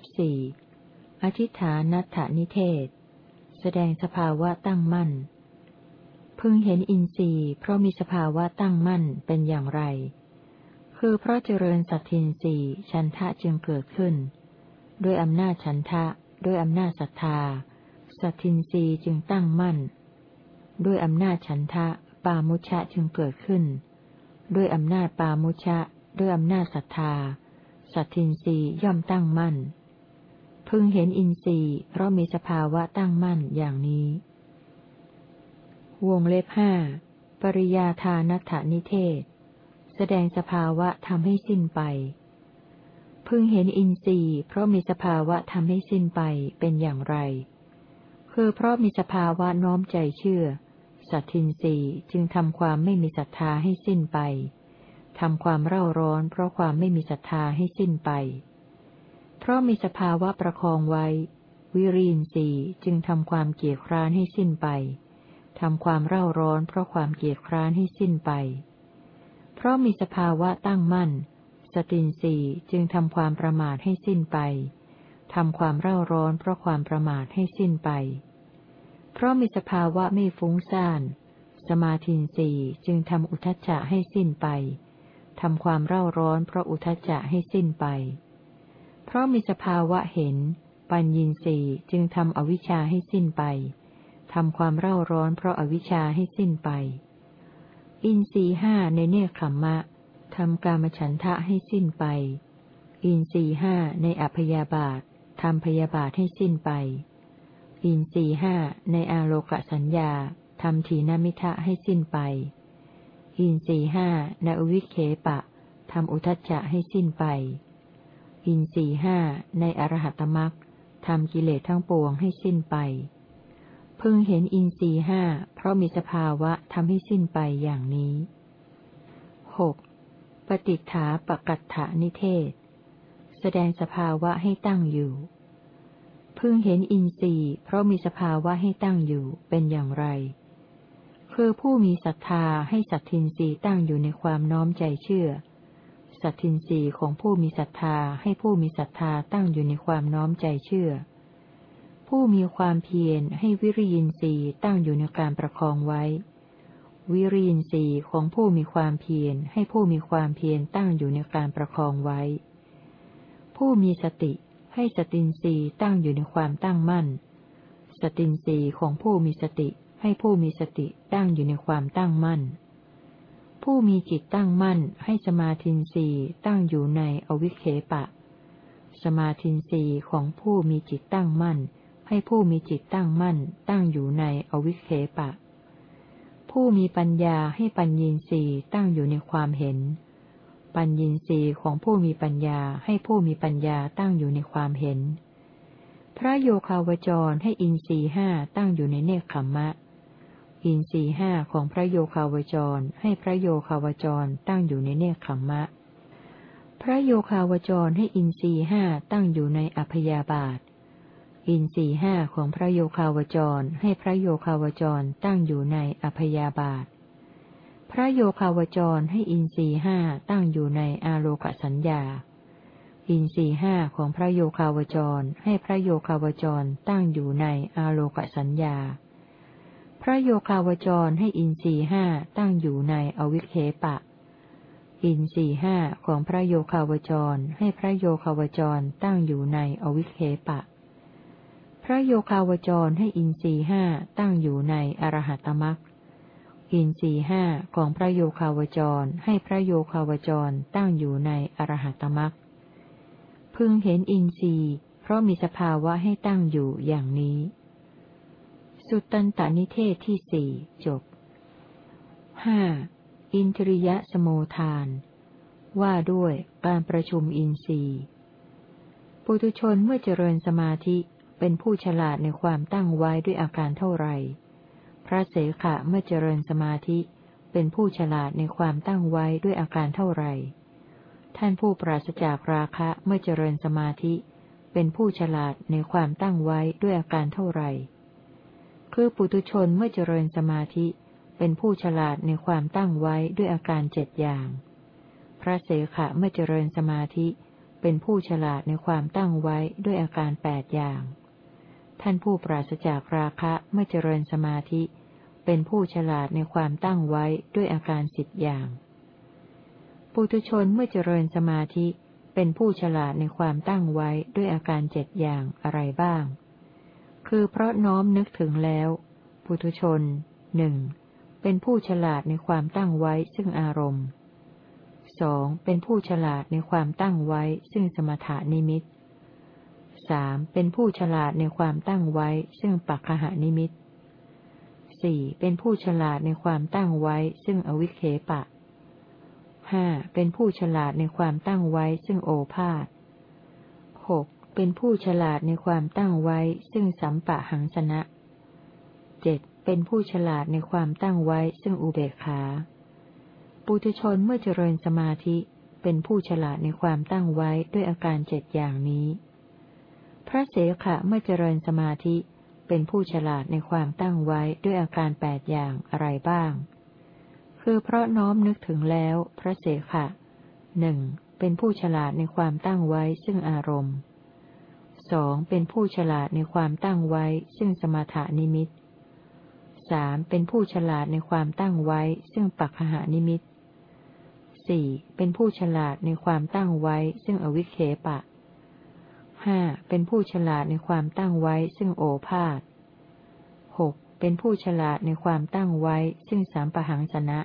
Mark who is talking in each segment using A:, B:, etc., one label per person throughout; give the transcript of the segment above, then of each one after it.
A: บสี่อธิฐานัตถนิเทศ แสดงสภาวะตั้งมั่น พึงเห็นอินทรีย์เพราะมีสภาวะตั้งมั่นเป็นอย่างไร คือเพราะเจริญสัตทินรีชันทะจึงเกิดขึ้น ด้วยอำนาจชันทะ ด้วยอำนาจศรัทธา สัตทินรีจึงตั้งมั่น ด้วยอำนาจฉันทะ ปามุชะจึงเกิดขึ้น ด้วยอำนาจปามุชะ ด้วยอำนาจศรัทธา สัตทินรีย่อมตั้งมั่น พึงเห็นอินทรีย์ เพราะมีสภาวะตั้งมั่นอย่างนี้ วงเล็บห้า ปริยาทานัฐนิเทศ แสดงสภาวะทำให้สิ้นไป พึงเห็นอินทรีย์ เพราะมีสภาวะทำให้สิ้นไปเป็นอย่างไร คือเพราะมีสภาวะน้อมใจเชื่อ สัตทินรีจึงทำความไม่มีศรัทธาให้สิ้นไป ทำความเร่าร้อนเพราะความไม่มีศรัทธาให้สิ้นไป ราะมีสภาวะประคองไว้ วิริยินทรีย์จึงทำความเกียดคร้านให้สิ้นไปทำความเร่าร้อนเพราะความเกียดคร้านให้สิ้นไป เพราะมีสภาวะตั้งมั่น สตินทรีย์จึงทำความประมาทให้สิ้นไป ทำความเร่าร้อนเพราะความประมาทให้สิ้นไป เพราะมีสภาวะไม่ฟุ้งซ่าน สมาธินทรีย์จึงทำอุทจจะให้สิ้นไป ทำความเร่าร้อนเพราะอุทจจะให้สิ้นไป เพราะมีสภาวะเห็น ปัญญีสีจึงทำอวิชชาให้สิ้นไปทำความเร่าร้อนเพราะอาวิชชาให้สิ้นไป อินทรีห้าในเนคขมมะทำกามฉันทะให้สิ้นไป อินทรีห้าในอัพยาบาททำพยาบาทให้สิ้นไป อินทรีห้าในอาโลกสัญญาทำทีนามิทะให้สิ้นไป อินทรีห้าในอวิเคปะทำอุทจจะให้สิ้นไป อินสี่ห้าในอรหัตมรักทำกิเลสทั้งปวงให้สิ้นไป พึงเห็นอินสี่ห้าเพราะมีสภาวะทำให้สิ้นไปอย่างนี้หกปฏิฐาปกัตถานิเทศ แสดงสภาวะให้ตั้งอยู่ พึงเห็นอินทรีย์เพราะมีสภาวะให้ตั้งอยู่เป็นอย่างไร คือผู้มีศรัทธาให้สัตทินรีตั้งอยู่ในความน้อมใจเชื่อ สัตทินรีของผู้มีศรัทธาให้ผู้มีศรัทธาตั้งอยู่ในความน้อมใจเชื่อ ผู้มีความเพียรให้วิริยินทรีย์ตั้งอยู่ในการประคองไว้ วิริยินทรีย์ของผู้มีความเพียรให้ผู้มีความเพียรตั้งอยู่ในการประคองไว้ ผู้มีสติให้สตินทรีย์ตั้งอยู่ในความตั้งมั่น สตินทรีย์ของผู้มีสติให้ผู้มีสติตั้งอยู่ในความตั้งมั่น ผู้มีจิตตั้งมั่นให้สมาธินสีตั้งอยู่ในอวิเคปะ สมาธินสีของผู้มีจิตตั้งมั่น ให้ผู้มีจิตตั้งมั่น ตั้งอยู่ในอวิเคปะ ผู้มีปัญญาให้ปัญญีสีตั้งอยู่ในความเห็น ปัญญีสีของผู้มีปัญญาให้ผู้มีปัญญาตั้งอยู่ในความเห็น พระโยคาวจรให้อินทรีห้าตั้งอยู่ในเนคขมมะ อินทรีห้าของพระโยคาวจร ให้พระโยคาวจรตั้งอยู่ในเนคขมมะ พระโยคาวจรให้อินทรีห้าตั้งอยู่ในอัพยาบาท อินทรีห้าของพระโยคาวจร ให้พระโยคาวจรตั้งอยู่ในอัพยาบาท พระโยคาวจรให้อินทรีห้าตั้งอยู่ในอาโลกสัญญา อินทรีห้าของพระโยคาวจร ให้พระโยคาวจรตั้งอยู่ในอาโลกสัญญาพ ระโยคาวจรให้อินทรีห้าตั้งอยู่ในอวิเคปะ อินทรีห้าของพระโยคาวจรให้พระโยคาวจรตั้งอยู่ในอวิเคปะ พระโยคาวจรให้อินทรีห้าตั้งอยู่ในอรหัตมักอินทรีห้าของพระโยคาวจรให้พระโยคาวจรตั้งอยู่ในอรหัตมักพึงเห็นอินทรีย์ เพราะมีสภาวะให้ตั้งอยู่อย่างนี้ สุตตันตนิเทศที่สี่จบห้าอินทริยะสโมทาน ว่าด้วยการประชุมอินทรีย์ ปุถุชนเมื่อเจริญสมาธิเป็นผู้ฉลาดในความตั้งไว้ด้วยอาการเท่าไรพระเสขะเมื่อเจริญสมาธิเป็นผู้ฉลาดในความตั้งไว้ด้วยอาการเท่าไรท่านผู้ปราศจากราคะเมื่อเจริญสมาธิ เป็นผู้ฉลาดในความตั้งไว้ด้วยอาการเท่าไร คือปุตุชนเมื่อเจริญสมาธิ เป็นผู้ฉลาดในความตั้งไว้ด้วยอาการเจ็ดอย่าง พระเสขะเมื่อเจริญสมาธิ เป็นผู้ฉลาดในความตั้งไว้ด้วยอาการแปดอย่าง ท่านผู้ปราศจากราคะเมื่อเจริญสมาธิ เป็นผู้ฉลาดในความตั้งไว้ด้วยอาการสิบอย่าง ปุถุชนเมื่อเจริญสมาธิ เป็นผู้ฉลาดในความตั้งไว้ด้วยอาการเจ็ดอย่างอะไรบ้าง คือเพราะน้อมนึกถึงแล้ว ปุถุชนหนึ่งเป็นผู้ฉลาดในความตั้งไว้ซึ่งอารมณ์สองเป็นผู้ฉลาดในความตั้งไว้ซึ่งสมถานิมิตสามเป็นผู้ฉลาดในความตั้งไว้ซึ่งปัจหานิมิตสี่เป็นผู้ฉลาดในความตั้งไว้ซึ่งอวิเคปะห้าเป็นผู้ฉลาดในความตั้งไว้ซึ่งโอภาษหก เป็นผู้ฉลาดในความตั้งไว้ ซึ่งสัมปะหังสนะเจ็ดเป็นผู้ฉลาดในความตั้งไว้ ซึ่งอุเบกขา ปุถุชนเมื่อเจริญสมาธิ เป็นผู้ฉลาดในความตั้งไว้ด้วยอาการเจ็ดอย่างนี้ พระเสขะเมื่อเจริญสมาธิ เป็นผู้ฉลาดในความตั้งไว้ด้วยอาการแปดอย่างอะไรบ้าง คือเพราะน้อมนึกถึงแล้ว พระเสขะหนึ่งเป็นผู้ฉลาดในความตั้งไว้ซึ่งอารมณ์ สองเป็นผู้ฉลาดในความตั้งไว้ ซึ่งสมถานิมิตสามเป็นผู้ฉลาดในความตั้งไว้ ซึ่งปัจหานิมิตสี่เป็นผู้ฉลาดในความตั้งไว้ ซึ่งอวิเคปะห้าเป็นผู้ฉลาดในความตั้งไว้ ซึ่งโอภาษหกเป็นผู้ฉลาดในความตั้งไว้ ซึ่งสามปหังสนะ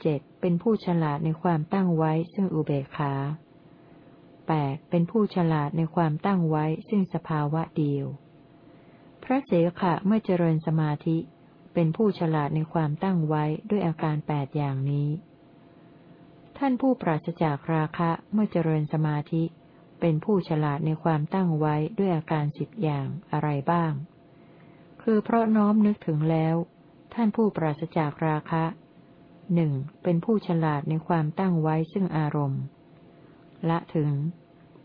A: เจ็ดเป็นผู้ฉลาดในความตั้งไว้ ซึ่งอุเบกขา แปดเป็นผู้ฉลาดในความตั้งไว้ซึ่งสภาวะเดียว พระเสขะเมื่อเจริญสมาธิ เป็นผู้ฉลาดในความตั้งไว้ด้วยอาการแปดอย่างนี้ ท่านผู้ปราศจากราคะเมื่อเจริญสมาธิ เป็นผู้ฉลาดในความตั้งไว้ด้วยอาการสิบอย่างอะไรบ้าง คือเพราะน้อมนึกถึงแล้ว ท่านผู้ปราศจากราคะหนึ่งเป็นผู้ฉลาดในความตั้งไว้ซึ่งอารมณ์ ละถึง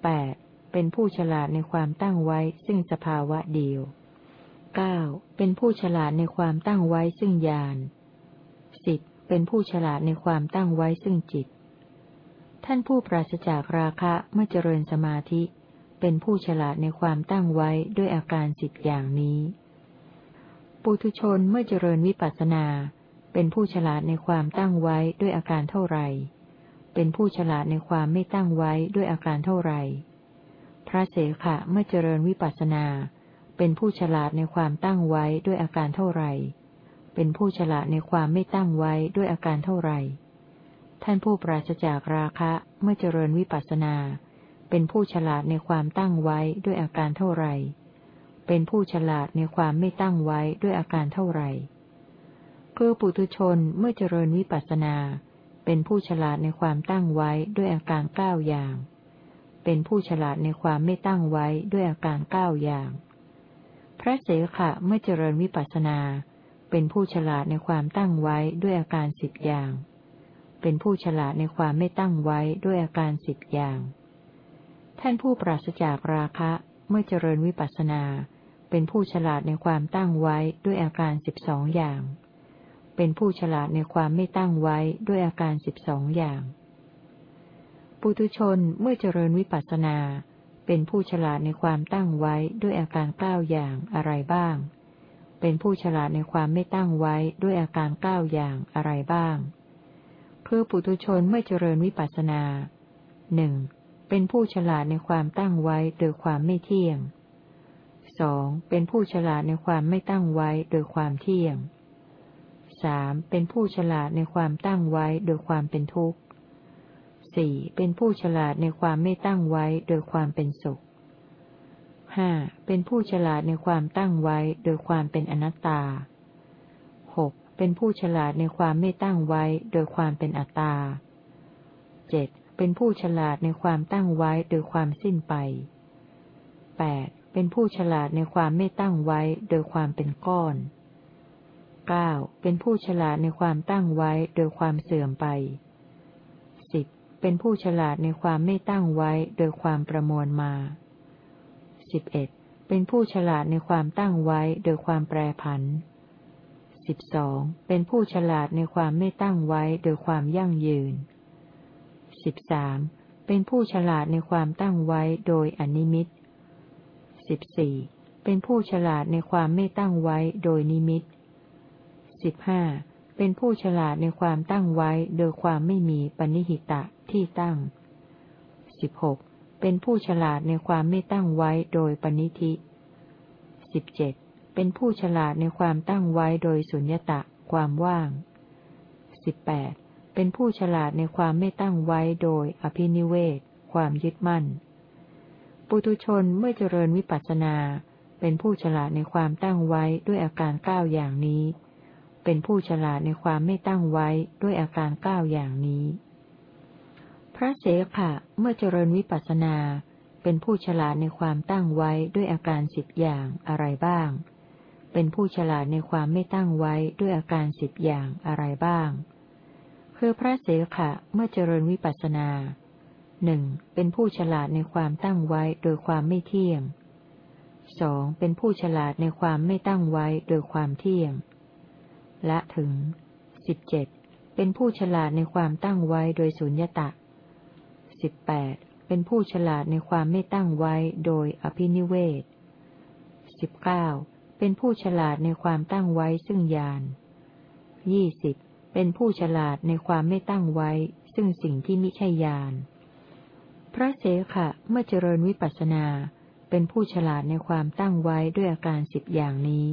A: แปดเป็นผู้ฉลาดในความตั้งไว้ซึ่งสภาวะเดียวเก้าเป็นผู้ฉลาดในความตั้งไว้ซึ่งญาณสิบเป็นผู้ฉลาดในความตั้งไว้ซึ่งจิต ท่านผู้ปราศจากราคะเมื่อเจริญสมาธิ เป็นผู้ฉลาดในความตั้งไว้ด้วยอาการสิบอย่างนี้ ปุถุชนเมื่อเจริญวิปัสสนา เป็นผู้ฉลาดในความตั้งไว้ด้วยอาการเท่าไหร่ เป็นผู้ฉลาดในความไม่ตั้งไว้ด้วยอาการเท่าไรพระเสขะเมื่อเจริญวิปัสสนา เป็นผู้ฉลาดในความตั้งไว้ด้วยอาการเท่าไรเป็นผู้ฉลาดในความไม่ตั้งไว้ด้วยอาการเท่าไรท่านผู้ปราศจากราคะเมื่อเจริญวิปัสสนา เป็นผู้ฉลาดในความตั้งไว้ด้วยอาการเท่าไรเป็นผู้ฉลาดในความไม่ตั้งไว้ด้วยอาการเท่าไรคือปุถุชนเมื่อเจริญวิปัสสนา เป็นผู้ฉลาดในความตั้งไว้ด้วยอาการเก้าอย่าง เป็นผู้ฉลาดในความไม่ตั้งไว้ด้วยอาการเก้าอย่าง พระเสขะเมื่อเจริญวิปัสสนา เป็นผู้ฉลาดในความตั้งไว้ด้วยอาการสิบอย่าง เป็นผู้ฉลาดในความไม่ตั้งไว้ด้วยอาการสิบอย่าง ท่านผู้ปราศจากราคะเมื่อเจริญวิปัสสนา เป็นผู้ฉลาดในความตั้งไว้ด้วยอาการสิบสองอย่าง เป็นผู้ฉลาดในความไม่ตั้งไว้ด้วยอาการสิบสองอย่าง ปุตุชนเมื่อเจริญวิปัสสนา เป็นผู้ฉลาดในความตั้งไว้ด้วยอาการเก้าอย่างอะไรบ้าง เป็นผู้ฉลาดในความไม่ตั้งไว้ด้วยอาการเก้าอย่างอะไรบ้าง คือปุถุชนเมื่อเจริญวิปัสสนาหนึ่งเป็นผู้ฉลาดในความตั้งไว้โดยความไม่เที่ยง สอง เป็นผู้ฉลาดในความไม่ตั้งไว้โดยความเที่ยง สามเป็นผู้ฉลาดในความตั้งไว้โดยความเป็นทุกข์สี่เป็นผู้ฉลาดในความไม่ตั้งไว้โดยความเป็นสุขห้าเป็นผู้ฉลาดในความตั้งไว้โดยความเป็นอนัตตาหกเป็นผู้ฉลาดในความไม่ตั้งไว้โดยความเป็นอัตตาเจ็ดเป็นผู้ฉลาดในความตั้งไว้โดยความสิ้นไปแปดเป็นผู้ฉลาดในความไม่ตั้งไว้โดยความเป็นก้อน เก้าเป็นผู้ฉลาดในความตั้งไว้โดยความเสื่อมไปสิบเป็นผู้ฉลาดในความไม่ตั้งไว้โดยความประมวลมาสิบเอ็ดเป็นผู้ฉลาดในความตั้งไว้โดยความแปรผันสิบสองเป็นผู้ฉลาดในความไม่ตั้งไว้โดยความยั่งยืนสิบสามเป็นผู้ฉลาดในความตั้งไว้โดยอนิมิตสิบสี่เป็นผู้ฉลาดในความไม่ตั้งไว้โดยนิมิตสิ สิบห้าเป็นผู้ฉลาดในความตั้งไว้โดยความไม่มีปณิหิตะที่ตั้งสิบหกเป็นผู้ฉลาดในความไม่ตั้งไว้โดยปณิธิสิบเจ็ดเป็นผู้ฉลาดในความตั้งไว้โดยสุญญตะความว่างสิบแปดเป็นผู้ฉลาดในความไม่ตั้งไว้โดยอภินิเวศความยึดมั่น ปุตุชนเมื่อเจริญวิปัสสนา เป็นผู้ฉลาดในความตั้งไว้ด้วยอาการเก้าอย่างนี้ เป็นผู้ฉลาดในความไม่ตั้งไว้ด้วยอาการเก้าอย่างนี้ พระเสขะเมื่อเจริญวิปัสสนา เป็นผู้ฉลาดในความตั้งไว้ด้วยอาการสิบอย่างอะไรบ้าง เป็นผู้ฉลาดในความไม่ตั้งไว้ด้วยอาการสิบอย่างอะไรบ้าง คือพระเสขะเมื่อเจริญวิปัสสนาหนึ่งเป็นผู้ฉลาดในความตั้งไว้โดยความไม่เที่ยงสองเป็นผู้ฉลาดในความไม่ตั้งไว้โดยความเที่ยง ละถึงสิบเจ็ดเป็นผู้ฉลาดในความตั้งไว้โดยสุญญตะสิบแปดเป็นผู้ฉลาดในความไม่ตั้งไว้โดยอภินิเวศสิบเก้าเป็นผู้ฉลาดในความตั้งไว้ซึ่งญาณยี่สิบเป็นผู้ฉลาดในความไม่ตั้งไว้ ซึ่งสิ่งที่มิใช่ญาณพระเสขะเมื่อเจริญวิปัสสนา เป็นผู้ฉลาดในความตั้งไว้ด้วยอาการสิบอย่างนี้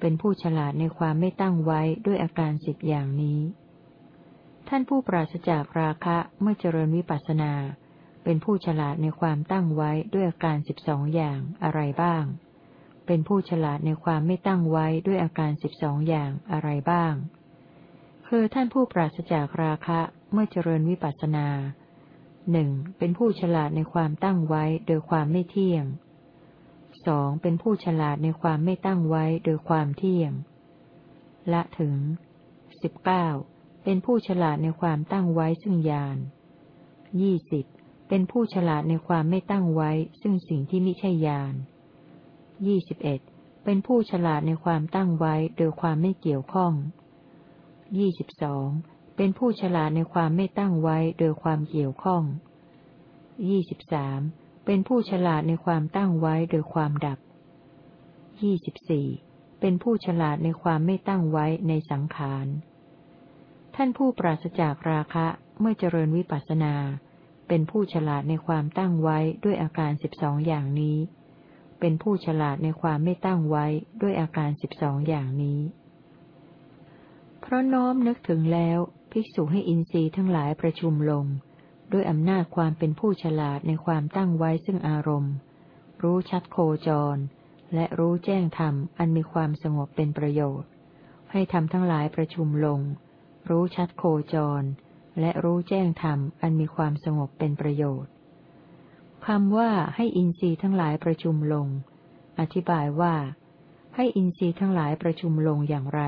A: เป็นผู้ฉลาดในความไม่ตั้งไว้ด้วยอาการสิบอย่างนี้ ท่านผู้ปราศจากราคะเมื่อเจริญวิปัสสนา เป็นผู้ฉลาดในความตั้งไว้ด้วยอาการสิบสองอย่างอะไรบ้าง เป็นผู้ฉลาดในความไม่ตั้งไว้ด้วยอาการสิบสองอย่างอะไรบ้าง คือท่านผู้ปราศจากราคะเมื่อเจริญวิปัสสนาหนึ่งเป็นผู้ฉลาดในความตั้งไว้โดยความไม่เที่ยง สองเป็นผู้ฉลาดในความไม่ตั้งไว้โดยความเที่ยง ละถึงสิบเก้าเป็นผู้ฉลาดในความตั้งไว้ซึ่งญาณยี่สิบเป็นผู้ฉลาดในความไม่ตั้งไว้ ซึ่งสิ่งที่ไมิใช่ญาณยี่สิบเอ็ดเป็นผู้ฉลาดในความตั้งไว้โดยความไม่เกี่ยวข้อง ยี่สิบสอง เป็นผู้ฉลาดในความไม่ตั้งไว้โดยความเกี่ยวข้อง ยี่สิบสาม เป็นผู้ฉลาดในความตั้งไว้โดยความดับยี่สิบสี่เป็นผู้ฉลาดในความไม่ตั้งไว้ในสังขาร ท่านผู้ปราศจากราคะเมื่อเจริญวิปัสสนา เป็นผู้ฉลาดในความตั้งไว้ด้วยอาการสิบสองอย่างนี้ เป็นผู้ฉลาดในความไม่ตั้งไว้ด้วยอาการสิบสองอย่างนี้ เพราะน้อมนึกถึงแล้ว ภิกษุให้อินทรีย์ทั้งหลายประชุมลง ด้วยอำนาจความเป็นผู้ฉลาดในความตั้งไว้ซึ่งอารมณ์ รู้ชัดโคจร และรู้แจ้งธรรมอันมีความสงบเป็นประโยชน์ ให้ทำทั้งหลายประชุมลง รู้ชัดโคจร และรู้แจ้งธรรมอันมีความสงบเป็นประโยชน์คำว่าให้อินทรีย์ทั้งหลายประชุมลง อธิบายว่า ให้อินทรีย์ทั้งหลายประชุมลงอย่างไร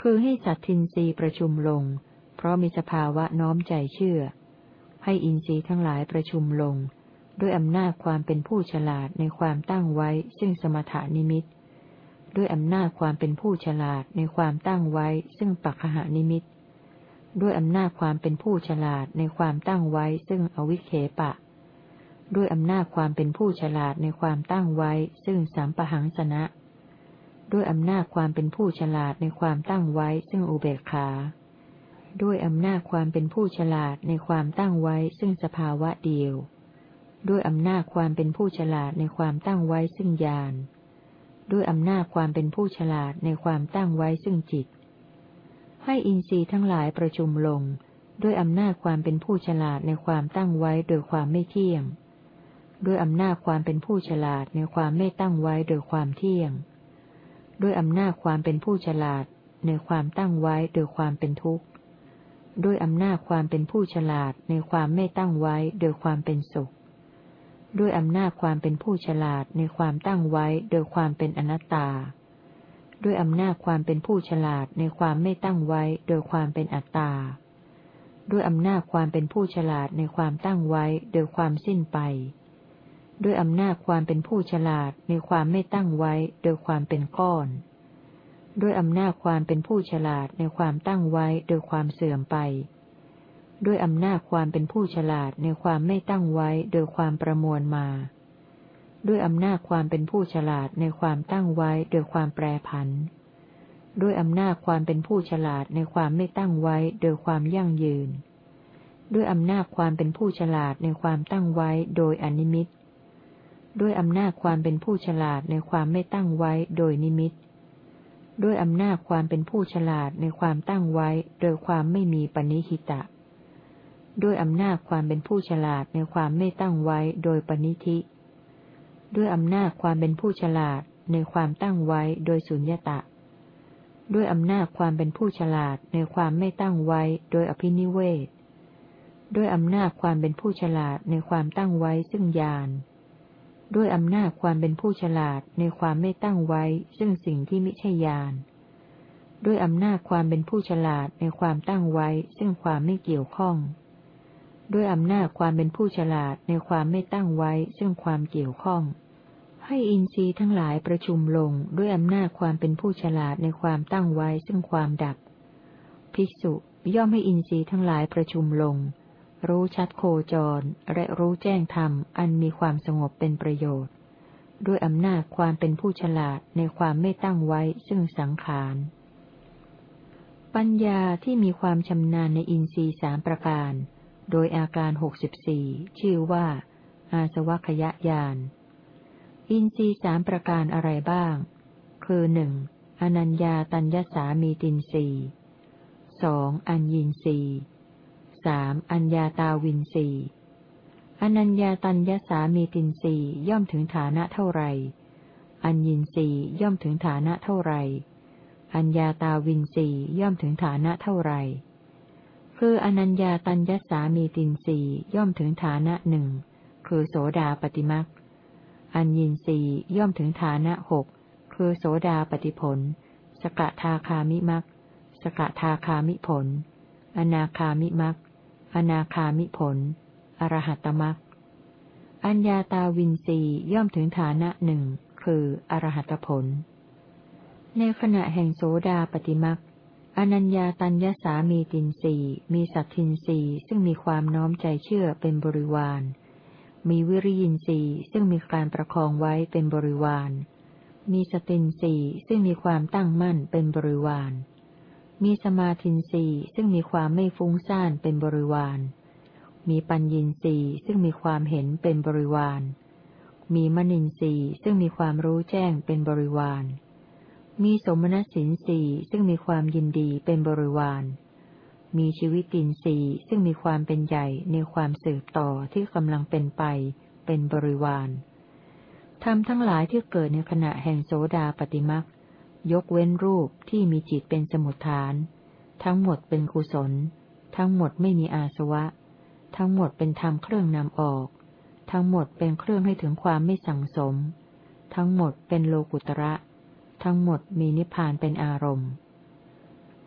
A: คือให้สัตทินทรีประชุมลง เพราะมีสภาวะน้อมใจเชื่อ ให้อินทรีย์ทั้งหลายประชุมลง ด้วยอำนาจความเป็นผู้ฉลาดในความตั้งไว้ ซึ่งสมถานิมิต ด้วยอำนาจความเป็นผู้ฉลาดในความตั้งไว้ ซึ่งปัจหานิมิต ด้วยอำนาจความเป็นผู้ฉลาดในความตั้งไว้ ซึ่งอวิเคปะ ด้วยอำนาจความเป็นผู้ฉลาดในความตั้งไว้ ซึ่งสามปหังสนะ ด้วยอำนาจความเป็นผู้ฉลาดในความตั้งไว้ ซึ่งอุเบกขา ด้วยอำนาจความเป็นผู้ฉลาดในความตั้งไว้ซึ่งสภาวะเดียว ด้วยอำนาจความเป็นผู้ฉลาดในความตั้งไว้ซึ่งญาณ ด้วยอำนาจความเป็นผู้ฉลาดในความตั้งไว้ซึ่งจิต ให้อินทรีย์ทั้งหลายประชุมลง ด้วยอำนาจความเป็นผู้ฉลาดในความตั้งไว้โดยความไม่เที่ยง ด้วยอำนาจความเป็นผู้ฉลาดในความไม่ตั้งไว้โดยความเที่ยง ด้วยอำนาจความเป็นผู้ฉลาดในความตั้งไว้โดยความเป็นทุกข์ ด้วยอำนาจความเป็นผู้ฉลาดในความไม่ตั้งไว้โดยความเป็นสุข ด้วยอำนาจความเป็นผู้ฉลาดในความตั้งไว้โดยความเป็นอนัตตา ด้วยอำนาจความเป็นผู้ฉลาดในความไม่ตั้งไว้โดยความเป็นอัตตา ด้วยอำนาจความเป็นผู้ฉลาดในความตั้งไว้โดยความสิ้นไป ด้วยอำนาจความเป็นผู้ฉลาดในความไม่ตั้งไว้โดยความเป็นก้อน ด้วยอำนาจความเป็นผู้ฉลาดในความตั้งไว้โดยความเสื่อมไป ด้วยอำนาจความเป็นผู้ฉลาดในความไม่ตั้งไว้โดยความประมวลมา ด้วยอำนาจความเป็นผู้ฉลาดในความตั้งไว้โดยความแปรผัน ด้วยอำนาจความเป็นผู้ฉลาดในความไม่ตั้งไว้โดยความยั่งยืน ด้วยอำนาจความเป็นผู้ฉลาดในความตั้งไว้โดยอนิมิตด้วยอำนาจความเป็นผู้ฉลาดในความไม่ตั้งไว้โดยนิมิตด ด้วยอำนาจความเป็นผู้ฉลาดในความตั้งไว้ โดยความไม่มีปณิหิตะ ด้วยอำนาจความเป็นผู้ฉลาดในความไม่ตั้งไว้โดยปณิธิ ด้วยอำนาจความเป็นผู้ฉลาดในความตั้งไว้โดยสุญญตะ ด้วยอำนาจความเป็นผู้ฉลาดในความไม่ตั้งไว้โดยอภินิเวศ ด้วยอำนาจความเป็นผู้ฉลาดในความตั้งไว้ซึ่งญาณ ด้วยอำนาจความเป็นผู้ฉลาดในความไม่ตั้งไว้ ซึ่งสิ่งที่มิใช่ญาณ ด้วยอำนาจความเป็นผู้ฉลาดในความตั้งไว้ ซึ่งความไม่เกี่ยวข้อง ด้วยอำนาจความเป็นผู้ฉลาดในความไม่ตั้งไว้ ซึ่งความเกี่ยวข้อง ให้อินทรีย์ทั้งหลายประชุมลงด้วยอำนาจความเป็นผู้ฉลาดในความตั้งไว้ ซึ่งความดับ ภิกษุย่อมให้อินทรีย์ทั้งหลายประชุมลง รู้ชัดโคจร และรู้แจ้งธรรม อันมีความสงบเป็นประโยชน์ ด้วยอำนาจความเป็นผู้ฉลาดในความไม่ตั้งไว้ซึ่งสังขาร ปัญญาที่มีความชำนาญในอินทรีย์สามประการ โดยอาการหกสิบสี่ชื่อว่า อาสวัคยญาณ อินทรีสามประการอะไรบ้าง คือหนึ่งอนัญญาตัญญสามีตินสีสองอัญญินสี สามอัญญาตาวินสีอนัญญาตัญญสามีตินสีย่อมถึงฐานะเท่าไรอัญญินสีย่อมถึงฐานะเท่าไรอัญญาตาวินสีย่อมถึงฐานะเท่าไรคืออนัญญาตัญญสามีตินสีย่อมถึงฐานะหนึ่งคือโสดาปฏิมักอัญญินสีย่อมถึงฐานะหกคือโสดาปฏิผล สกทาคามิมักสกทาคามิผล อนาคามิมัก อนาคามิผล อรหัตมักอัญญาตาวินสีย่อมถึงฐานะหนึ่ง คืออรหัตผล ในขณะแห่งโสดาปฏิมักอนัญญาตัญญสามีตินสีมีสัตทินสีซึ่งมีความน้อมใจเชื่อเป็นบริวาร มีวิริยินสีซึ่งมีการประคองไว้เป็นบริวาร มีสตินสีซึ่งมีความตั้งมั่นเป็นบริวาร มีสมาธินสีซึ่งมีความไม่ฟุ้งซ่านเป็นบริวาร มีปัญญินสีซึ่งมีความเห็นเป็นบริวาร มีมณินสีซึ่งมีความรู้แจ้งเป็นบริวาร มีสมณสินสีซึ่งมีความยินดีเป็นบริวาร มีชีวิตินสีซึ่งมีความเป็นใหญ่ในความสืบต่อที่กำลังเป็นไปเป็นบริวารทำทั้งหลายที่เกิดในขณะแห่งโสดาปฏิมัก ยกเว้นรูปที่มีจิตเป็นสมุทฐาน ทั้งหมดเป็นกุศล ทั้งหมดไม่มีอาสวะ ทั้งหมดเป็นธรรมเครื่องนำออก ทั้งหมดเป็นเครื่องให้ถึงความไม่สังสม ทั้งหมดเป็นโลกุตระ ทั้งหมดมีนิพพานเป็นอารมณ์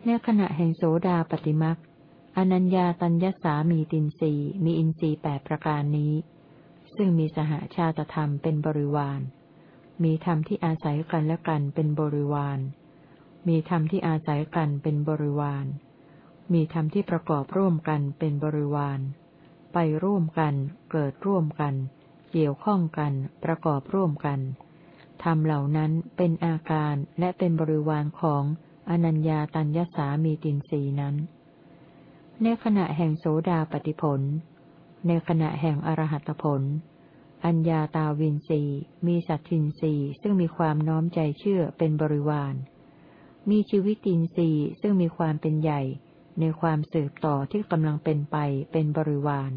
A: ในขณะแห่งโสดาปฏิมักอนัญญาตัญญสามีตินสีมีอินทรีย์แปดประการนี้ ซึ่งมีสหาชาตธรรมเป็นบริวาร มีธรรมที่อาศัยกันและกันเป็นบริวาร มีธรรมที่อาศัยกันเป็นบริวาร มีธรรมที่ประกอบร่วมกันเป็นบริวาร ไปร่วมกัน เกิดร่วมกัน เกี่ยวข้องกัน ประกอบร่วมกัน ธรรมเหล่านั้นเป็นอาการและเป็นบริวารของอนัญญาตัญญสามีตินสีนั้น ในขณะแห่งโสดาปฏิผล ในขณะแห่งอรหัตผล อัญญาตาวินสีมีสัตทินสีซึ่งมีความน้อมใจเชื่อเป็นบริวาร มีชีวิตินสีซึ่งมีความเป็นใหญ่ ในความสืบต่อที่กำลังเป็นไปเป็นบริวาร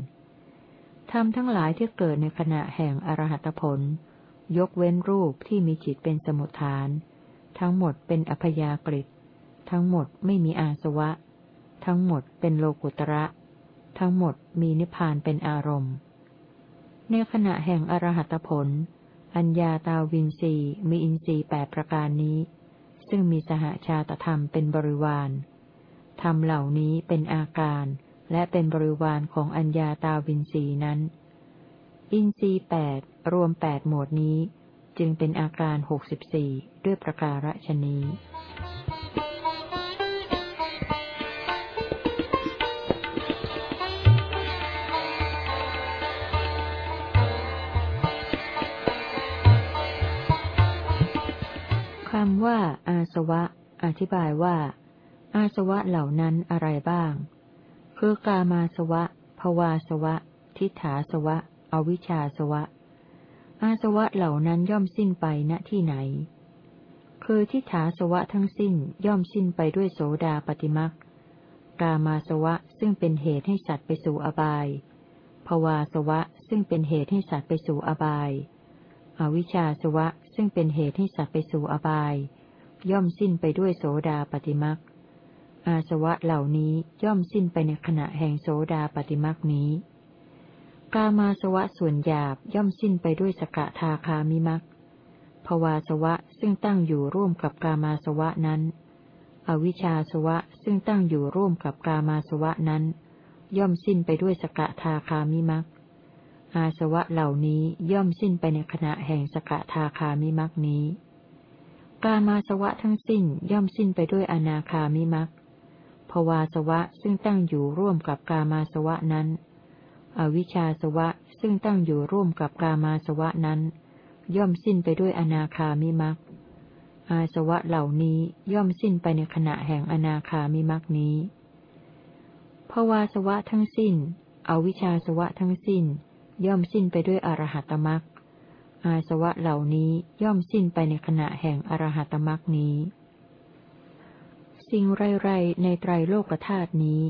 A: ธรรมทั้งหลายที่เกิดในขณะแห่งอรหัตผล ยกเว้นรูปที่มีจิตเป็นสมุทฐาน ทั้งหมดเป็นอพยากฤิทั้งหมดไม่มีอาสวะ ทั้งหมดเป็นโลกุตระ ทั้งหมดมีนิพพานเป็นอารมณ์ ในขณะแห่งอรหัตผล อัญญาตาวินสีมีอินทรีย์แปดประการนี้ ซึ่งมีสหาชาตธรรมเป็นบริวารธรรมเหล่านี้เป็นอาการ และเป็นบริวารของอัญญาตาวินสีนั้น อินทรีแปดรวมแปดหมวดนี้ จึงเป็นอาการหกสิบสี่ด้วยประการฉนี้ำว่า อาสวะ อธิบายว่า อาสวะเหล่านั้นอะไรบ้าง คือกามาสวะ ภวาสวะ ทิฏฐาสวะ อวิชชาสวะ อาสวะเหล่านั้นย่อมสิ้นไปณที่ไหน คือทิฏฐาสวะทั้งสิ้นย่อมสิ้นไปด้วยโสดาปฏิมักกามาสวะซึ่งเป็นเหตุให้สัตว์ไปสู่อบาย ภวาสวะซึ่งเป็นเหตุให้สัตว์ไปสู่อบาย อวิชชาสวะ ซึ่งเป็นเหตุให้สัตว์ไปสู่อบาย ย่อมสิ้นไปด้วยโสดาปฏิมักอาสวะเหล่านี้ย่อมสิ้นไปในขณะแห่งโสดาปฏิมักนี้ กามาสวะส่วนหยาบย่อมสิ้นไปด้วยสกทาคามิมักภวาสวะซึ่งตั้งอยู่ร่วมกับกามาสวะนั้น อวิชชาสวะซึ่งตั้งอยู่ร่วมกับกามาสวะนั้น ย่อมสิ้นไปด้วยสกทาคามิมัก อาสวะเหล่านี้ย่อมสิ้นไปในขณะแห่งสกทาคามิมักนี้ กามาสวะทั้งสิ้นย่อมสิ้นไปด้วยอนาคามิมักภวาสวะซึ่งตั้งอยู่ร่วมกับกามาสวะนั้น อวิชชาสวะซึ่งตั้งอยู่ร่วมกับกามาสวะนั้น ย่อมสิ้นไปด้วยอนาคามิมักอาสวะเหล่านี้ย่อมสิ้นไปในขณะแห่งอนาคามิมักนี้ภวาสวะทั้งสิ้น อวิชชาสวะทั้งสิ้น ย่อมสิ้นไปด้วยอรหัตมักอาสวะเหล่านี้ย่อมสิ้นไปในขณะแห่งอรหัตมักนี้ สิ่งไรๆในไตรโลกธาตุนี้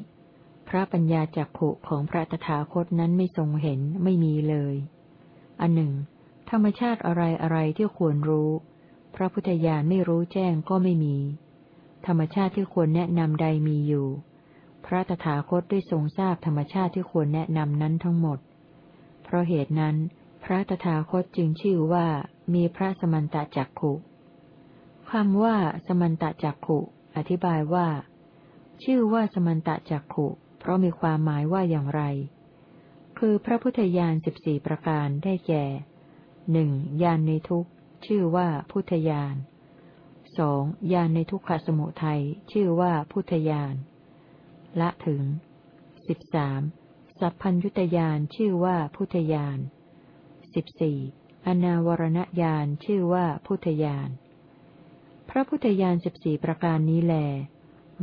A: พระปัญญาจักขุของพระตถาคตนั้นไม่ทรงเห็นไม่มีเลย อันหนึ่ง ธรรมชาติอะไรอะไรที่ควรรู้ พระพุทธญาณไม่รู้แจ้งก็ไม่มี ธรรมชาติที่ควรแนะนำใดมีอยู่ พระตถาคตได้ทรงทราบธรรมชาติที่ควรแนะนำนั้นทั้งหมด เพราะเหตุนั้น พระตถาคตจึงชื่อว่ามีพระสมันตจักขุคำว่าสมันตจักขุ อธิบายว่า ชื่อว่าสมันตจักขุ เพราะมีความหมายว่าอย่างไร คือพระพุทธญาณสิบสี่ประการได้แก่หนึ่งยานในทุกชื่อว่าพุทธญาณสองยานในทุกขสมุทัยชื่อว่าพุทธญาณละถึงสิบสาม สัพพัญยุตยานชื่อว่าพุทธญาณสิบสี่อนาวรณญาณชื่อว่าพุทธญาณ พระพุทธญาณสิบสี่ประการนี้แล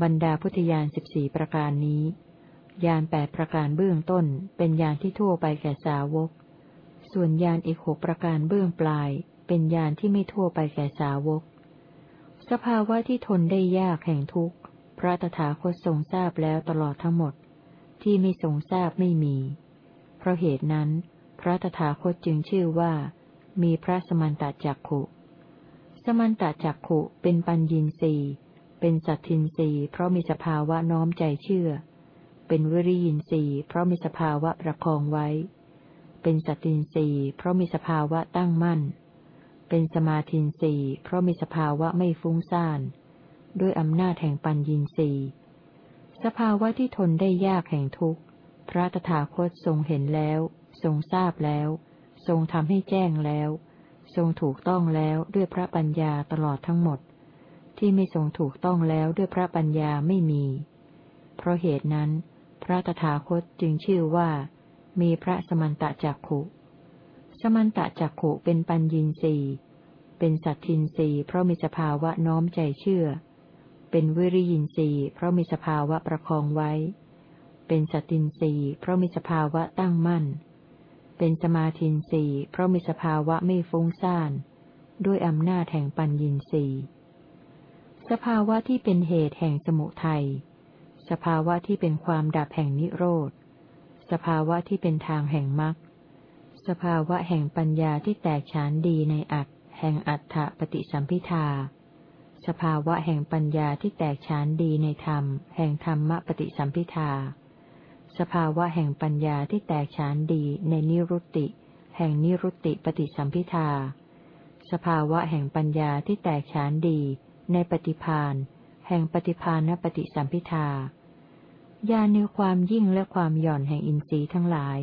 A: บรรดาพุทธญาณสิบสี่ประการนี้ ญาณแปดประการเบื้องต้นเป็นญาณที่ทั่วไปแก่สาวก ส่วนญาณอีกหกประการเบื้องปลาย เป็นญาณที่ไม่ทั่วไปแก่สาวก สภาวะที่ทนได้ยากแห่งทุกข์ พระตถาคตทรงทราบแล้วตลอดทั้งหมด ที่ไม่ทรงทราบไม่มี เพราะเหตุนั้น พระตถาคตจึงชื่อว่า มีพระสมันตจักขุ สมันตจักขุเป็นปัญญีสีเป็นสัตทินสีเพราะมีสภาวะน้อมใจเชื่อ เป็นวิริยินสีเพราะมีสภาวะประคองไว้ เป็นสตินสีเพราะมีสภาวะตั้งมั่น เป็นสมาธินสีเพราะมีสภาวะไม่ฟุ้งซ่าน ด้วยอำนาจแห่งปัญญีสี สภาวะที่ทนได้ยากแห่งทุกข์ พระตถาคตทรงเห็นแล้ว ทรงทราบแล้ว ทรงทำให้แจ้งแล้ว ทรงถูกต้องแล้วด้วยพระปัญญาตลอดทั้งหมด ที่ไม่ทรงถูกต้องแล้วด้วยพระปัญญาไม่มี เพราะเหตุนั้น พระตถาคตจึงชื่อว่า มีพระสมันตะจักขุ สมันตะจักขุเป็นปัญญีสีเป็นสัตทินสีเพราะมีสภาวะน้อมใจเชื่อ เป็นวิริยินสีเพราะมีสภาวะประคองไว้ เป็นสตินสีเพราะมีสภาวะตั้งมั่น เป็นสมาธินสีเพราะมีสภาวะไม่ฟุ้งซ่าน ด้วยอำนาจแห่งปัญญีสีสภาวะที่เป็นเหตุแห่งสมุทัย สภาวะที่เป็นความดับแห่งนิโรธ สภาวะที่เป็นทางแห่งมรรค สภาวะแห่งปัญญาที่แตกฉานดีในอัตแห่งอัฏฐปฏิสัมพิทา สภาวะแห่งปัญญาที่แตกฉานดีในธรรม แห่งธรรมปฏิสัมพิทา สภาวะแห่งปัญญาที่แตกฉานดีในนิรุตติ แห่งนิรุตติปฏิสัมพิทา สภาวะแห่งปัญญาที่แตกฉานดี ในปฏิพานแห่งปฏิพานปฏิสัมพิทาญาณในความยิ่งและความหย่อนแห่งอินทรีย์ทั้งหลาย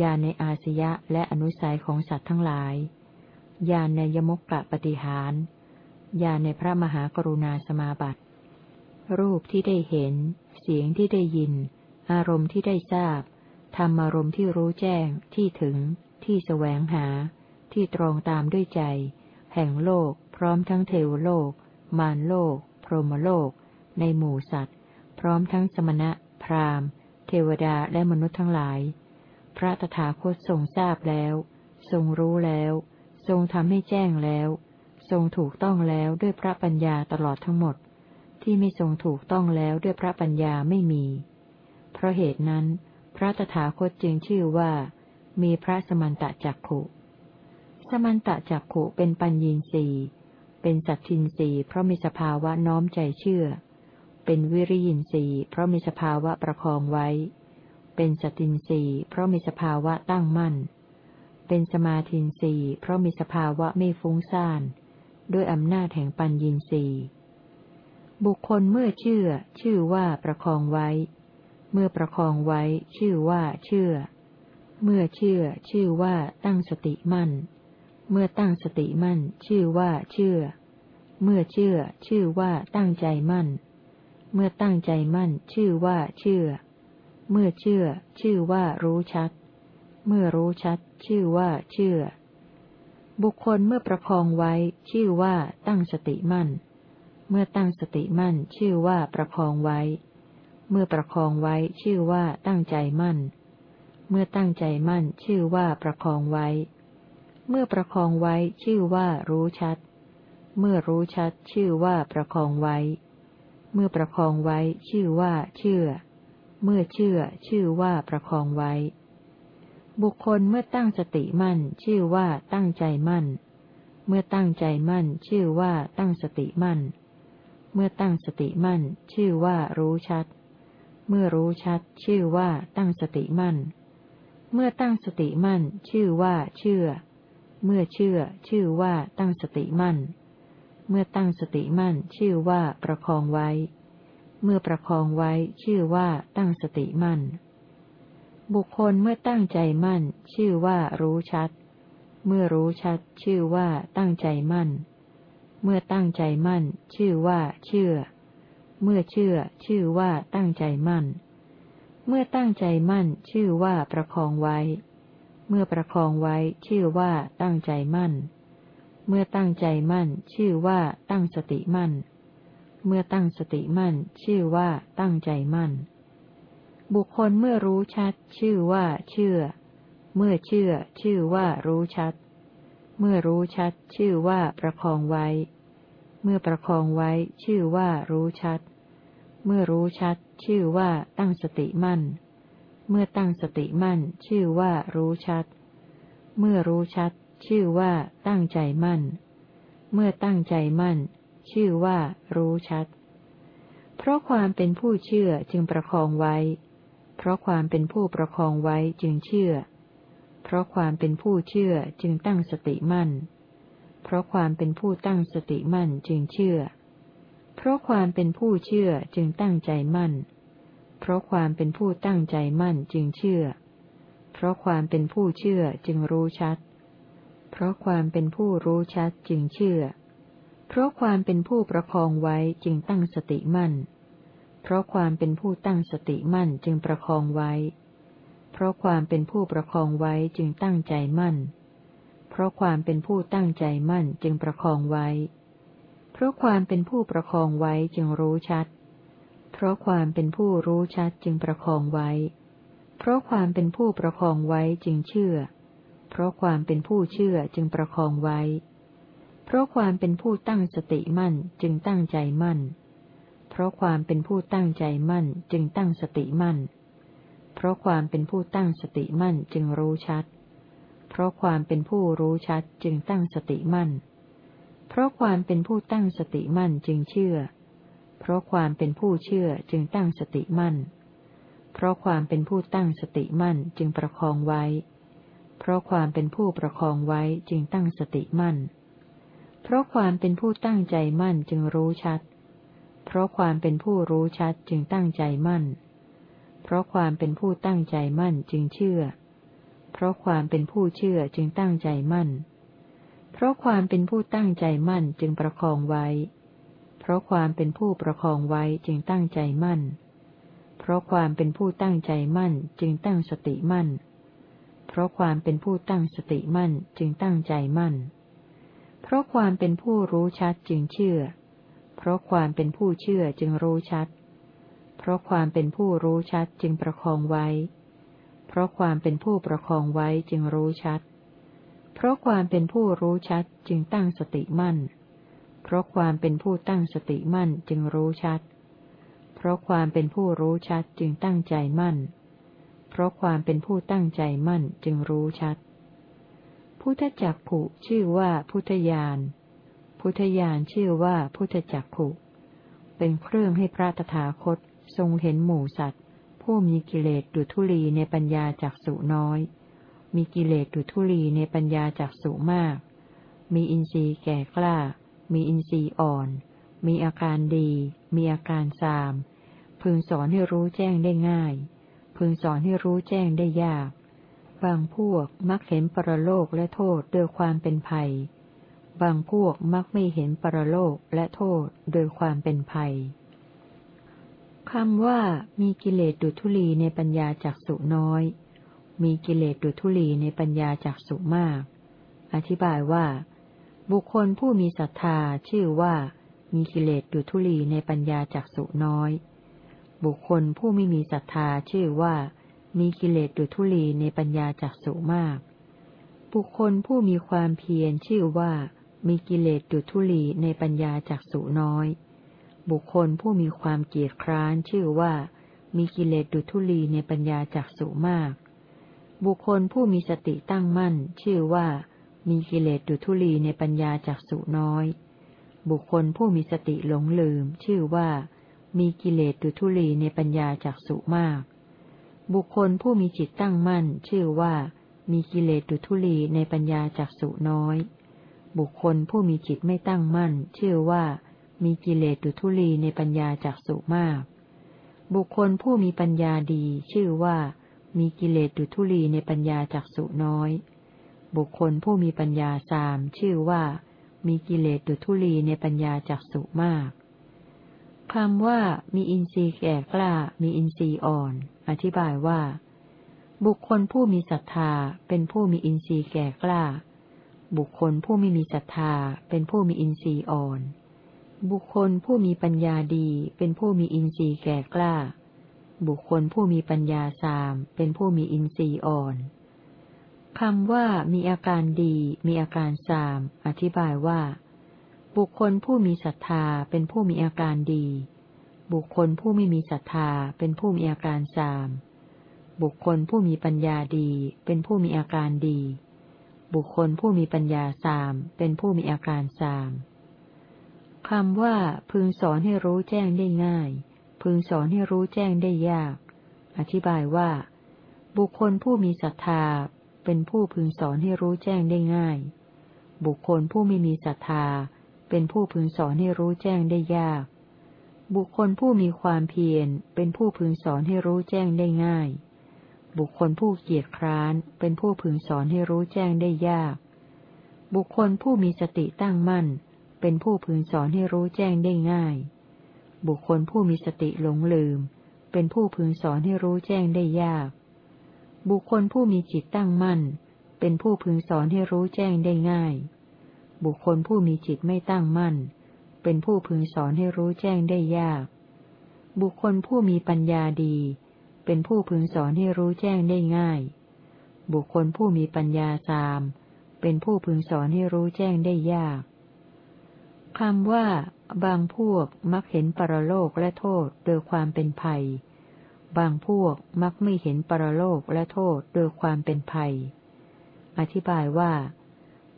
A: ญาณในอาสยะและอนุสัยของสัตว์ทั้งหลายญาณในยมกกะปฏิหาร ญาณในพระมหากรุณาสมาบัติ รูปที่ได้เห็น เสียงที่ได้ยิน อารมณ์ที่ได้ทราบ ธรรมอารมณ์ที่รู้แจ้ง ที่ถึง ที่แสวงหา ที่ตรงตามด้วยใจ แห่งโลกพพร้อมทั้งเทวโลก มารโลก พรหมโลก ในหมู่สัตว์ พร้อมทั้งสมณะ พราหมณ์ เทวดาและมนุษย์ทั้งหลาย พระตถาคตทรงทราบแล้ว ทรงรู้แล้ว ทรงทำให้แจ้งแล้ว ทรงถูกต้องแล้วด้วยพระปัญญาตลอดทั้งหมด ที่ไม่ทรงถูกต้องแล้วด้วยพระปัญญาไม่มี เพราะเหตุนั้น พระตถาคตจึงชื่อว่า มีพระสมันตะจักขุ สมันตะจักขุเป็นปัญญีสีเป็นสัตทินสีเพราะมีสภาวะน้อมใจเชื่อ เป็นวิริยินสีเพราะมีสภาวะประคองไว้ เป็นสตินสีเพราะมีสภาวะตั้งมั่นเป็นสมาธินสีเพราะมีสภาวะไม่ฟุ้งซ่าน ด้วยอำนาจแห่งปัญญีสีบุคคลเมื่อเชื่อ ชื่อว่าประคองไว้ เมื่อประคองไว้ ชื่อว่าเชื่อ เมื่อเชื่อ ชื่อว่าตั้งสติมั่น เมื่อตั้งสติมั่น ชื่อว่าเชื่อ เมื่อเชื่อ ชื่อว่าตั้งใจมั่น เมื่อตั้งใจมั่น ชื่อว่าเชื่อ เมื่อเชื่อ ชื่อว่ารู้ชัด เมื่อรู้ชัด ชื่อว่าเชื่อ บุคคลเมื่อประคองไว้ ชื่อว่าตั้งสติมั่น เมื่อตั้งสติมั่น ชื่อว่าประคองไว้ เมื่อประคองไว้ ชื่อว่าตั้งใจมั่น เมื่อตั้งใจมั่น ชื่อว่าประคองไว้ เมื่อประคองไว้ ชื่อว่ารู้ชัด เมื่อรู้ชัด ชื่อว่าประคองไว้ เมื่อประคองไว้ ชื่อว่าเชื่อ เมื่อเชื่อ ชื่อว่าประคองไว้ บุคคลเมื่อตั้งสติมั่น ชื่อว่าตั้งใจมั่น เมื่อตั้งใจมั่น ชื่อว่าตั้งสติมั่น เมื่อตั้งสติมั่น ชื่อว่ารู้ชัด เมื่อรู้ชัด ชื่อว่าตั้งสติมั่น เมื่อตั้งสติมั่น ชื่อว่าเชื่อ เมื่อเชื่อ ชื่อว่าตั้งสติมั่น เมื่อตั้งสติมั่น ชื่อว่าประคองไว้ เมื่อประคองไว้ ชื่อว่าตั้งสติมั่น บุคคลเมื่อตั้งใจมั่น ชื่อว่ารู้ชัด เมื่อรู้ชัด ชื่อว่าตั้งใจมั่น เมื่อตั้งใจมั่น ชื่อว่าเชื่อ เมื่อเชื่อ ชื่อว่าตั้งใจมั่น เมื่อตั้งใจมั่น ชื่อว่าประคองไว้ เมื่อประคองไว้ ชื่อว่าตั้งใจมั่น เมื่อตั้งใจมั่น ชื่อว่าตั้งสติมั่น เมื่อตั้งสติมั่น ชื่อว่าตั้งใจมั่น บุคคลเมื่อรู้ชัด ชื่อว่าเชื่อ เมื่อเชื่อ ชื่อว่ารู้ชัด เมื่อรู้ชัด ชื่อว่าประคองไว้ เมื่อประคองไว้ ชื่อว่ารู้ชัด เมื่อรู้ชัด ชื่อว่าตั้งสติมั่น เมื่อตั้งสติมั่น ชื่อว่ารู้ชัด เมื่อรู้ชัด ชื่อว่าตั้งใจมั่น เมื่อตั้งใจมั่น ชื่อว่ารู้ชัด เพราะความเป็นผู้เชื่อจึงประคองไว้ เพราะความเป็นผู้ประคองไว้จึงเชื่อ เพราะความเป็นผู้เชื่อจึงตั้งสติมั่น เพราะความเป็นผู้ตั้งสติมั่นจึงเชื่อ เพราะความเป็นผู้เชื่อจึงตั้งใจมั่น เพราะความเป็นผู้ตั้งใจมั่นจึงเชื่อ เพราะความเป็นผู้เชื่อจึงรู้ชัด เพราะความเป็นผู้รู้ชัดจึงเชื่อ เพราะความเป็นผู้ประคองไว้จึงตั้งสติมั่นเพราะความเป็นผู้ตั้งสติมั่นจึงประคองไว้ เพราะความเป็นผู้ประคองไว้จึงตั้งใจมั่น เพราะความเป็นผู้ตั้งใจมั่นจึงประคองไว้ เพราะความเป็นผู้ประคองไว้จึงรู้ชัด เพราะความเป็นผู้รู้ชัดจึงประคองไว้ เพราะความเป็นผู้ประคองไว้จึงเชื่อ เพราะความเป็นผู้เชื่อจึงประคองไว้ เพราะความเป็นผู้ตั้งสติมั่นจึงตั้งใจมั่น ราะความเป็นผู้ตั้งใจมั่นจึงตั้งสติมั่น เพราะความเป็นผู้ตั้งสติมั่นจึงรู้ชัด เพราะความเป็นผู้รู้ชัดจึงตั้งสติมั่น เพราะความเป็นผู้ตั้งสติมั่นจึงเชื่อ เพราะความเป็นผู้เชื่อจึงตั้งสติมั่น เพราะความเป็นผู้ตั้งสติมั่นจึงประคองไว้ เพราะความเป็นผู้ประคองไว้จึงตั้งสติมั่น เพราะความเป็นผู้ตั้งใจมั่นจึงรู้ชัดเพราะความเป็นผู้รู้ชัดจึงตั้งใจมั่น เพราะความเป็นผู้ตั้งใจมั่นจึงเชื่อ เพราะความเป็นผู้เชื่อจึงตั้งใจมั่น เพราะความเป็นผู้ตั้งใจมั่นจึงประคองไว้ เพราะความเป็นผู้ประคองไว้จึงตั้งใจมั่น เพราะความเป็นผู้ตั้งใจมั่นจึงตั้งสติมั่น เพราะความเป็นผู้ตั้งสติมั่นจึงตั้งใจมั่น เพราะความเป็นผู้รู้ชัดจึงเชื่อเพราะความเป็นผู้เชื่อจึงรู้ชัด เพราะความเป็นผู้รู้ชัดจึงประคองไว้ เพราะความเป็นผู้ประคองไว้จึงรู้ชัด เพราะความเป็นผู้รู้ชัดจึงตั้งสติมั่น เพราะความเป็นผู้ตั้งสติมั่นจึงรู้ชัด เพราะความเป็นผู้รู้ชัดจึงตั้งใจมั่น เพราะความเป็นผู้ตั้งใจมั่นจึงรู้ชัด พุทธจักขุชื่อว่าพุทธญาณ พุทธญาณชื่อว่าพุทธจักขุ เป็นเครื่องให้พระตถาคต ทรงเห็นหมู่สัตว์ ผู้มีกิเลสดุทุลีในปัญญาจักสุน้อย มีกิเลสดุทุลีในปัญญาจักสุมาก มีอินทรีย์แก่กล้า มีอินทรีย์อ่อน มีอาการดี มีอาการซาม พึงสอนให้รู้แจ้งได้ง่าย พึงสอนให้รู้แจ้งได้ยาก บางพวกมักเห็นปรโลกและโทษโดยความเป็นภัย บางพวกมักไม่เห็นปรโลกและโทษโดยความเป็นภัยคำว่ามีกิเลสดุทุลีในปัญญาจักสุน้อย มีกิเลสดุทุลีในปัญญาจักสุมาก อธิบายว่า บุคคลผู้มีศรัทธาชื่อว่า มีกิเลสดุทุลีในปัญญาจักสุน้อย บุคคลผู้ไม่มีศรัทธาชื่อว่า มีกิเลสดุทุลีในปัญญาจักสุมาก บุคคลผู้มีความเพียรชื่อว่า มีกิเลสดุทุลีในปัญญาจักสุน้อย บุคคลผู้มีความเกียจคร้านชื่อว่า มีกิเลสดุทุลีในปัญญาจักสุมาก บุคคลผู้มีสติตั้งมั่น ชื่อว่า มีกิเลสดุทุลีในปัญญาจักสุน้อย บุคคลผู้มีสติหลงลืม ชื่อว่า มีกิเลสดุทุลีในปัญญาจักสุมาก บุคคลผู้มีจิตตั้งมั่น ชื่อว่า มีกิเลสดุทุลีในปัญญาจักสุน้อย บุคคลผู้มีจิตไม่ตั้งมั่น ชื่อว่า มีกิเลสดุทุลีในปัญญาจักสุมาก บุคคลผู้มีปัญญาดี ชื่อว่า มีกิเลสดุทุลีในปัญญาจักสุน้อย บุคคลผู้มีปัญญาสามชื่อว่า มีกิเลสดุทุลีในปัญญาจักสุมากคำว่า มีอินทรีย์แก่กล้า มีอินทรีย์อ่อน อธิบายว่า บุคคลผู้มีศรัทธาเป็นผู้มีอินทรีย์แก่กล้า บุคคลผู้ไม่มีศรัทธาเป็นผู้มีอินทรีย์อ่อน บุคคลผู้มีปัญญาดีเป็นผู้มีอินทรีย์แก่กล้า บุคคลผู้มีปัญญาสามเป็นผู้มีอินทรีย์อ่อนคำว่ามีอาการดีมีอาการสามอธิบายว่า บุคคลผู้มีศรัทธาเป็นผู้มีอาการดี บุคคลผู้ไม่มีศรัทธาเป็นผู้มีอาการสามบุคคลผู้มีปัญญาดีเป็นผู้มีอาการดี บุคคลผู้มีปัญญาสามเป็นผู้มีอาการสามคำว่าพึงสอนให้รู้แจ้งได้ง่าย พึงสอนให้รู้แจ้งได้ยาก อธิบายว่า บุคคลผู้มีศรัทธา เป็นผู้พึงสอนให้รู้แจ้งได้ง่าย บุคคลผู้ไม่มีศรัทธา เป็นผู้พึงสอนให้รู้แจ้งได้ยาก บุคคลผู้มีความเพียรเป็นผู้พึงสอนให้รู้แจ้งได้ง่าย บุคคลผู้เกียจคร้าน เป็นผู้พึงสอนให้รู้แจ้งได้ยาก บุคคลผู้มีสติตั้งมั่น เป็นผู้พึงสอนให้รู้แจ้งได้ง่าย บุคคลผู้มีสติหลงลืม เป็นผู้พึงสอนให้รู้แจ้งได้ยาก บุคคลผู้มีจิตตั้งมั่น เป็นผู้พึงสอนให้รู้แจ้งได้ง่าย บุคคลผู้มีจิตไม่ตั้งมั่น เป็นผู้พึงสอนให้รู้แจ้งได้ยาก บุคคลผู้มีปัญญาดี เป็นผู้พึงสอนให้รู้แจ้งได้ง่าย บุคคลผู้มีปัญญาสาม เป็นผู้พึงสอนให้รู้แจ้งได้ยากคำว่า บางพวกมักเห็นปรโลกและโทษโดยความเป็นภัย บางพวกมักไม่เห็นปรโลกและโทษโดยความเป็นภัย อธิบายว่า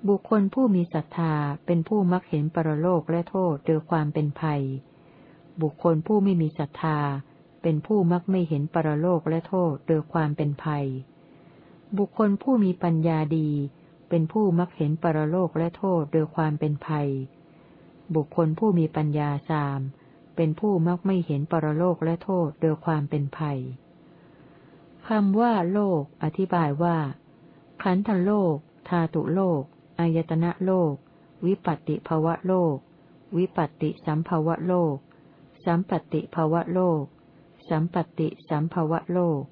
A: บุคคลผู้มีศรัทธาเป็นผู้มักเห็นปรโลกและโทษโดยความเป็นภัย บุคคลผู้ไม่มีศรัทธาเเป็นผู้มักไม่เห็นปรโลกและโทษโดยความเป็นภัย บุคคลผู้มีปัญญาดี เป็นผู้มักเห็นปรโลกและโทษโดยความเป็นภัย บุคคลผู้มีปัญญาสาม เป็นผู้มักไม่เห็นปรโลกและโทษโดยความเป็นภัยคำว่าโลก อธิบายว่า ขันธโลก ธาตุโลก อายตนะโลก วิปัติภวะโลก วิปัติสัมภวะโลก สัมปติภวะโลก สัมปติสัมภวะโลก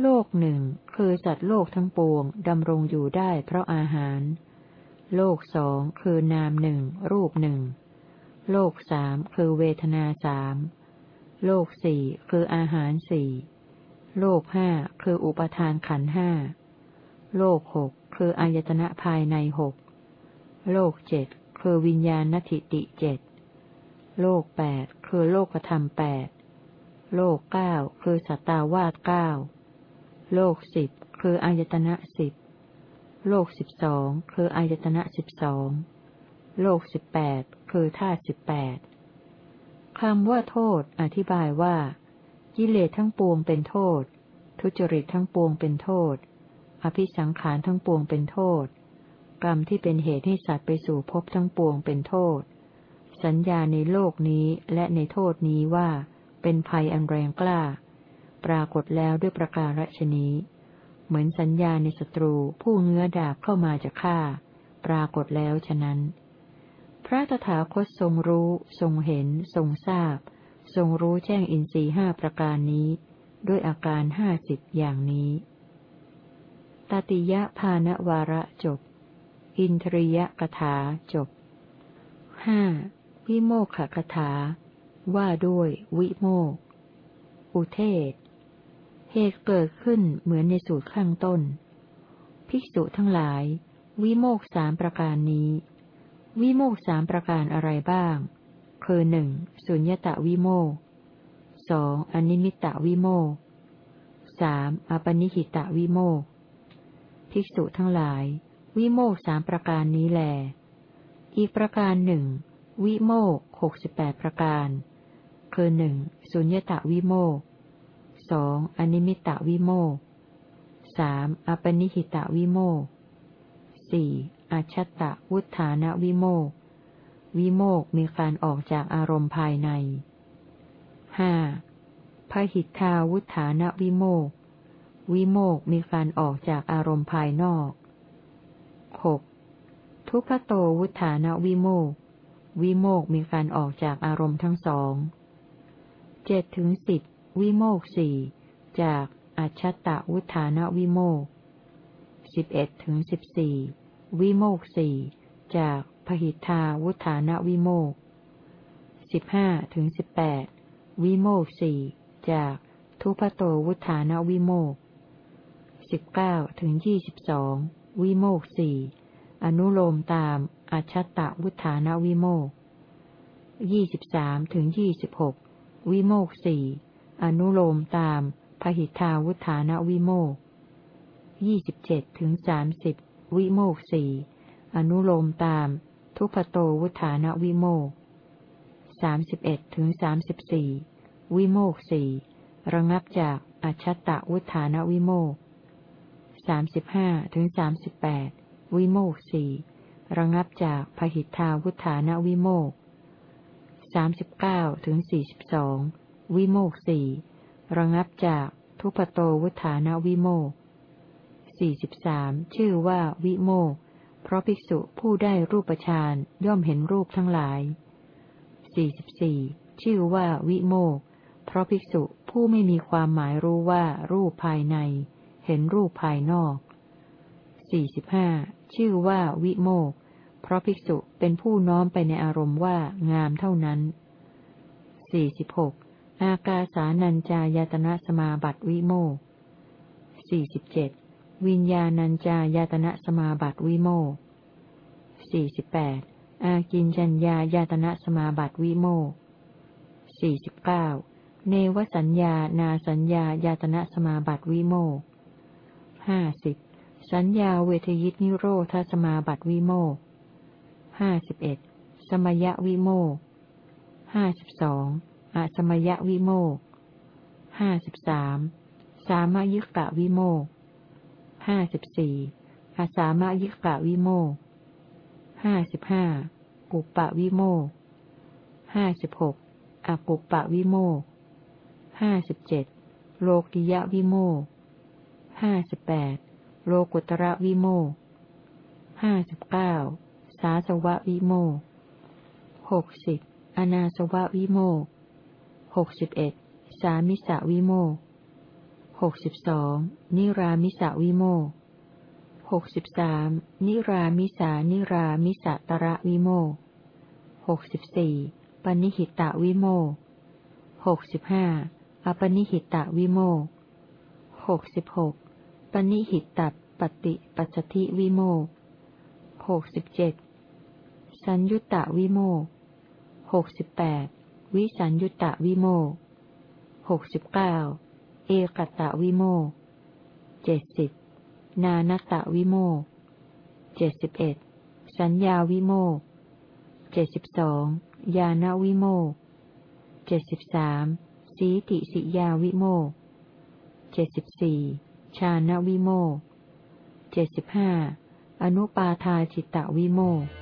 A: โลกหนึ่งคือสัตว์โลกทั้งปวงดำรงอยู่ได้เพราะอาหาร โลกสองคือนามหนึ่งรูปหนึ่ง โลกสามคือเวทนาสามโลกสี่คืออาหารสี่ โลกห้าคืออุปทานขันห้า โลกหกคืออายตนะภายในหก โลกเจ็ดคือวิญญาณนทิติเจ็ด โลกแปดคือโลกธรรมแปด โลกเก้าคือสัตตาวาสเก้าโลกสิบคืออายตนะสิบโลกสิบสองคืออายตนะสิบสองโลกสิบแปดคือธาตุสิบแปดคำว่าโทษ อธิบายว่า กิเลสทั้งปวงเป็นโทษ ทุจริตทั้งปวงเป็นโทษ อภิสังขารทั้งปวงเป็นโทษ กรรมที่เป็นเหตุให้สัตว์ไปสู่ภพทั้งปวงเป็นโทษ สัญญาในโลกนี้และในโทษนี้ว่า เป็นภัยอันแรงกล้า ปรากฏแล้วด้วยประการฉนี้ เหมือนสัญญาในศัตรูผู้เงื้อดาบเข้ามาจะฆ่า ปรากฏแล้วฉะนั้น พระตถาคตทรงรู้ ทรงเห็น ทรงทราบ ทรงรู้แจ้งอินทรีห้าประการนี้ ด้วยอาการห้าสิบอย่างนี้ ตติยะภาณวาระจบ อินทริยกถาจบห้าวิโมกขกถา ว่าด้วยวิโมก อุเทศ เหตุเกิดขึ้นเหมือนในสูตรข้างต้น ภิกษุทั้งหลาย วิโมกสามประการนี้ วิโมกสามประการอะไรบ้าง คือหนึ่งสุญญตาวิโมกสองอนิมิตะวิโมกสามอปนิหิตะวิโมกภิกษุทั้งหลาย วิโมกสามประการนี้แลอีกประการหนึ่งวิโมกหกสิบแปดประการ คือหนึ่งสุญญตาวิโมกสองอนิมิตะวิโมกสามอปนิหิตะวิโมกสี่อชัตตะวุฒานวิโมกวิโมกมีการออกจากอารมณ์ภายในห้าพหิทธาวุฒานวิโมกวิโมกมีการออกจากอารมณ์ภายนอกหกทุพโตวุฒานวิโมกวิโมกมีการออกจากอารมณ์ทั้งสอง เจ็ดถึงสิบวิโมกสี่จากอัชตตะวุฒานวิโมกสิบเอ็ดถึงสิบสี่วิโมกสี่จากพหิทาวุฒานวิโมกสิบห้าถึงสิบแปดวิโมกสี่จากทุพโตวุฒานวิโมกสิบเก้าถึงยี่สิบสองวิโมกสี่อนุโลมตามอัชตตะวุฒานวิโมกยี่สิบสามถึงยี่สิบหก วิโมกสี่อนุโลมตาม พหิทาวุฒานวิโมกยี่สิบเจ็ดถึงสามสิบวิโมกสี่อนุโลมตาม ทุพโตวุฒานวิโมกสามสิบเอ็ดถึงสามสิบสี่วิโมกสี่ระงับจากอัชตะวุฒานวิโมกสามสิบห้าถึงสามสิบแปดวิโมกสี่ระงับจากพหิทธาวุฒานวิโมก สามสิบเก้าถึงสี่สิบสองวิโมกสี่ระงับจากทุพโตวุฒานวิโมกสี่สิบสามชื่อว่าวิโมกเพราะภิกษุผู้ได้รูปฌานย่อมเห็นรูปทั้งหลายสี่สิบสี่ชื่อว่าวิโมกเพราะภิกษุผู้ไม่มีความหมายรู้ว่ารูปภายใน เห็นรูปภายนอกสี่สิบห้าชื่อว่าวิโมก เพราะภิกษุเป็นผู้น้อมไปในอารมณ์ว่างามเท่านั้นสี่สิบหกอากาสานัญจายตนะสมาบัติวิโมกสี่สิบเจ็ดวิญญาณัญจายตนะสมาบัติวิโมกสี่สิบแปดอากินจัญญายตนะสมาบัติวิโมกสี่สิบเนวสัญญานาสัญญายตนะสมาบัติวิโมกห้าสิบสัญญาเวทยิตนิโรธสมาบัติวิโมก ห้าสิบเอ็ดสมยวิโมกห้าสิบสองอสมยวิโมกห้าสิบสามสามยุกะวิโมกห้าสิบสี่อาสามยิกะวิโมห้าสิบห้าปุปปะวิโมห้าสิบหกอปุปปะวิโมห้าสิบเจ็ดโลกิยะวิโมห้าสิบแปดโลกุตระวิโมห้าสิบเก้า สาสวะวิโมหกสิบอนาสวะวิโมหกสิบเอ็ดสามิสะวิโมหกสิบสองนิรามิสาวิโมหหกสิบสามนิรามิสานิรามิสตระวิโมหกสิบสี่ปนิหิตะวิโมหกสิบห้าอปนิหิตะวิโมหกสิบหกปนิหิตะปฏิปัจจติวิโมหกสิบเจ็ด สัญยุตตะวิโมหกสิบแปดวิสัญยุตตะวิโมหกสิบเก้าเอกตะวิโมเจ็ดสิบนานตะวิโมเจ็ดสิบเอ็ดสัญญาวิโมเจ็ดสิบสองยานาวิโมเจ็ดสิบสามสีติสิยาวิโมเจ็ดสิบสี่ชาณวิโมเจ็ดสิบห้าอนุปาทาจิตตวิโมก